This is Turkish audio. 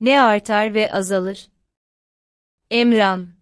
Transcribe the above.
Ne artar ve azalır? Emran